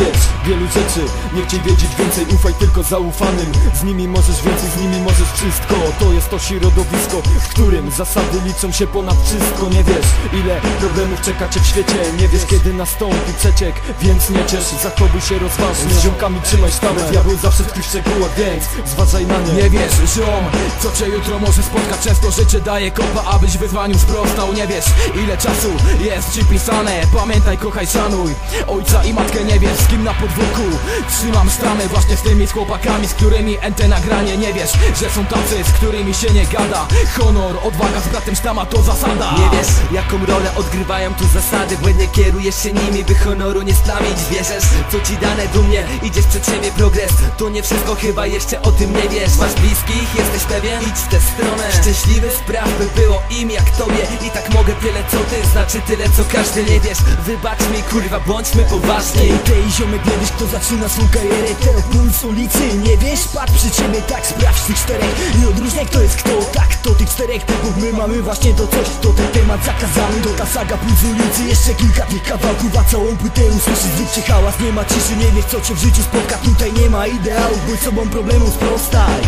this. Nie chciej wiedzieć więcej, ufaj tylko zaufanym. Z nimi możesz więcej, z nimi możesz wszystko. To jest to środowisko, w którym zasady liczą się ponad wszystko. Nie wiesz ile problemów czeka cię w świecie. Nie wiesz kiedy nastąpi przeciek, więc nie ciesz. Zachowuj się rozważnie, z ziomkami trzymaj stałe Diabeł zawsze w tych szczegółach, więc zważaj na nie. Nie wiesz, ziom, co cię jutro może spotkać. Często życie daje kopa, abyś wyzwaniu sprostał. Nie wiesz, ile czasu jest ci pisane Pamiętaj, kochaj, szanuj. Ojca i matkę nie wiesz, z kim na podwórku Trzymam stramę właśnie z tymi z chłopakami Z którymi ente nagranie. Nie wiesz, że są tacy, z którymi się nie gada. Honor, odwaga z bratem sztama to zasada. Nie wiesz jaką rolę odgrywają tu zasady. Błędnie kierujesz się nimi, by honoru nie splamić. Wierzysz, co ci dane dumnie Idziesz przed siebie progres. To nie wszystko, chyba jeszcze o tym nie wiesz. Masz bliskich, jesteś pewien? Idź w tę stronę. Szczęśliwy spraw, by było im jak tobie. I tak mogę tyle co ty, znaczy tyle co każdy. Nie wiesz, wybacz mi kurwa, bądźmy poważni. Ej, tej ziomek nie wiesz kto zaczyna swą karierę Ten puls ulicy, nie wiesz? Patrz przy ciebie, tak sprawdź tych czterech. I odróżniaj kto jest kto, tak to tych czterech typów My mamy właśnie to coś, to ten temat zakazany To ta saga puls ulicy, jeszcze kilka tych kawałków A całą płytę usłyszysz, zróbcie hałas Nie ma ciszy, nie wiesz co cię w życiu spotka. Tutaj nie ma ideałów, bądź sobą problemów sprostaj